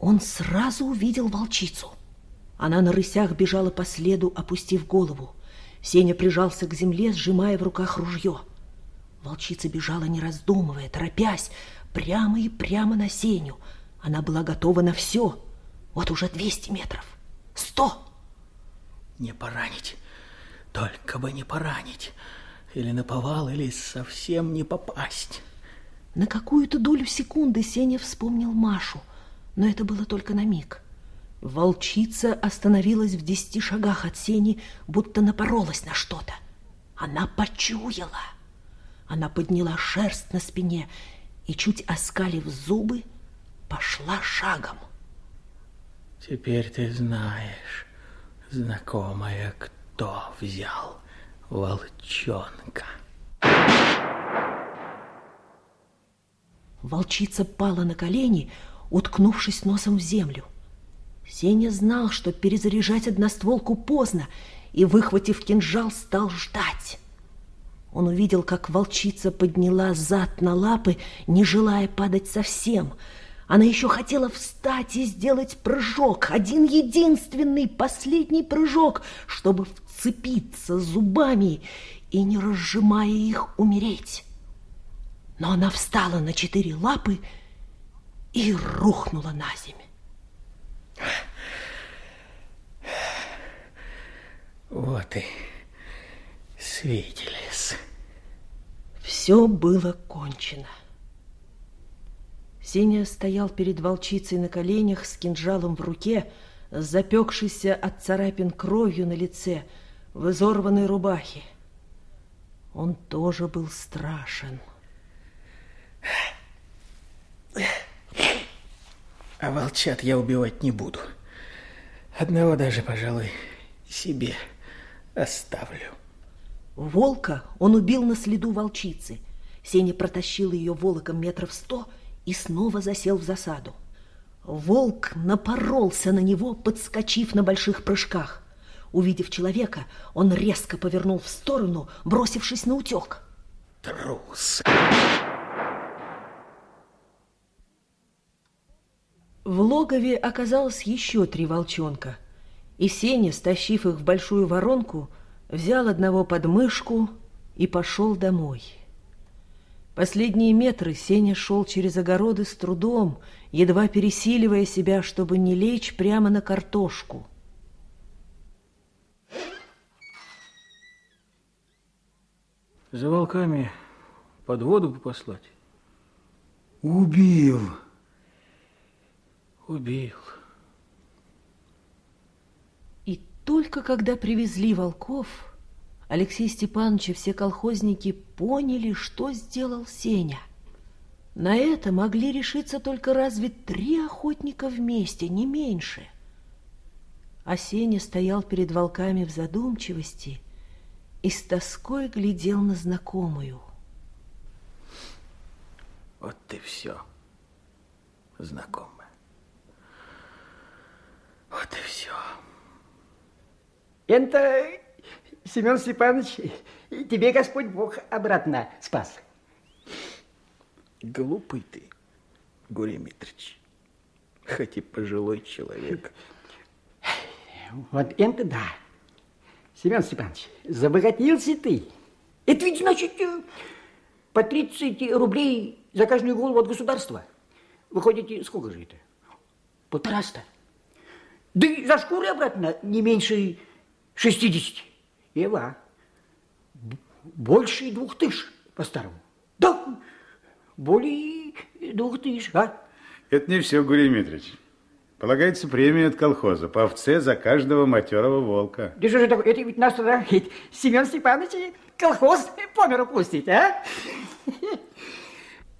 он сразу увидел волчицу. Она на рысях бежала по следу, опустив голову. Сеня прижался к земле, сжимая в руках ружье. Волчица бежала, не раздумывая, торопясь, прямо и прямо на Сеню. Она была готова на все. Вот уже 200 метров. 100. Не поранить. Только бы не поранить. Или наповал, или совсем не попасть. На какую-то долю секунды Сеня вспомнил Машу, но это было только на миг. Волчица остановилась в десяти шагах от Сени, будто напоролась на что-то. Она почуяла. Она подняла шерсть на спине и, чуть оскалив зубы, пошла шагом. Теперь ты знаешь, знакомая, кто взял волчонка. Волчица пала на колени, уткнувшись носом в землю. Сеня знал, что перезаряжать одностволку поздно, и, выхватив кинжал, стал ждать. Он увидел, как волчица подняла зад на лапы, не желая падать совсем. Она еще хотела встать и сделать прыжок, один единственный, последний прыжок, чтобы вцепиться зубами и, не разжимая их, умереть. Но она встала на четыре лапы и рухнула на землю. Вот и свиделись. Все было кончено. Сеня стоял перед волчицей на коленях с кинжалом в руке, запекшийся от царапин кровью на лице, в изорванной рубахе. Он тоже был страшен. А волчат я убивать не буду. Одного даже, пожалуй, себе оставлю. Волка он убил на следу волчицы. Сеня протащил ее волоком метров сто и снова засел в засаду. Волк напоролся на него, подскочив на больших прыжках. Увидев человека, он резко повернул в сторону, бросившись на утек. Трус! В логове оказалось еще три волчонка, и Сеня, стащив их в большую воронку, взял одного под мышку и пошел домой. Последние метры Сеня шел через огороды с трудом, едва пересиливая себя, чтобы не лечь прямо на картошку. За волками под воду послать? Убил. Убил. И только когда привезли волков, Алексей Степанович и все колхозники поняли, что сделал Сеня. На это могли решиться только разве три охотника вместе, не меньше. А Сеня стоял перед волками в задумчивости и с тоской глядел на знакомую. Вот ты все, знакомая. Вот и все. Это, Семен Степанович, тебе Господь Бог обратно спас. Глупый ты, Гурий Митрич, хоть и пожилой человек. Вот это да. Семен Степанович, забогатился ты. Это ведь значит э, по 30 рублей за каждую голову от государства. Выходите, сколько же это? Полтораста. Да и за шкуры обратно не меньше 60. Ева, больше двух тысяч по-старому. Да, более двух тысяч, а? Это не все, Гурий Дмитриевич. Полагается премия от колхоза по овце за каждого матерого волка. Да что же такое? Это ведь нас тогда ведь Семен Степанович колхоз по миру пустить, а?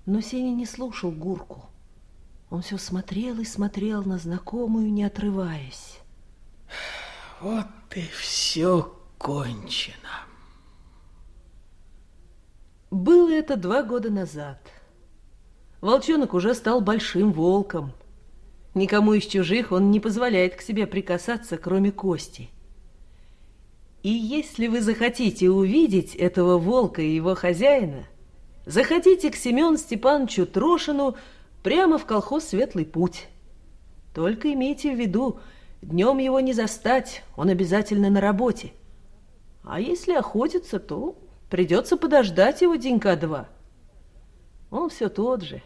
Но Сеня не слушал Гурку. Он все смотрел и смотрел на знакомую, не отрываясь. Вот и все кончено. Было это два года назад. Волчонок уже стал большим волком. Никому из чужих он не позволяет к себе прикасаться, кроме кости. И если вы захотите увидеть этого волка и его хозяина, заходите к Семену Степановичу Трошину прямо в колхоз «Светлый путь». Только имейте в виду, днем его не застать, он обязательно на работе. А если охотится, то придется подождать его денька два. Он все тот же,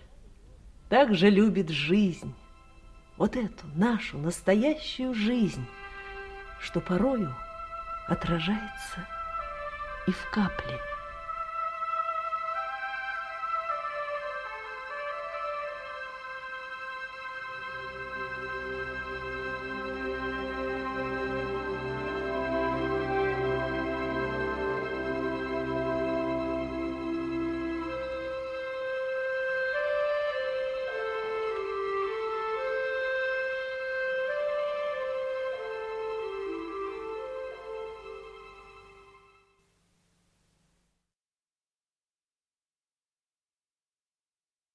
так же любит жизнь, вот эту нашу настоящую жизнь, что порою отражается и в капле.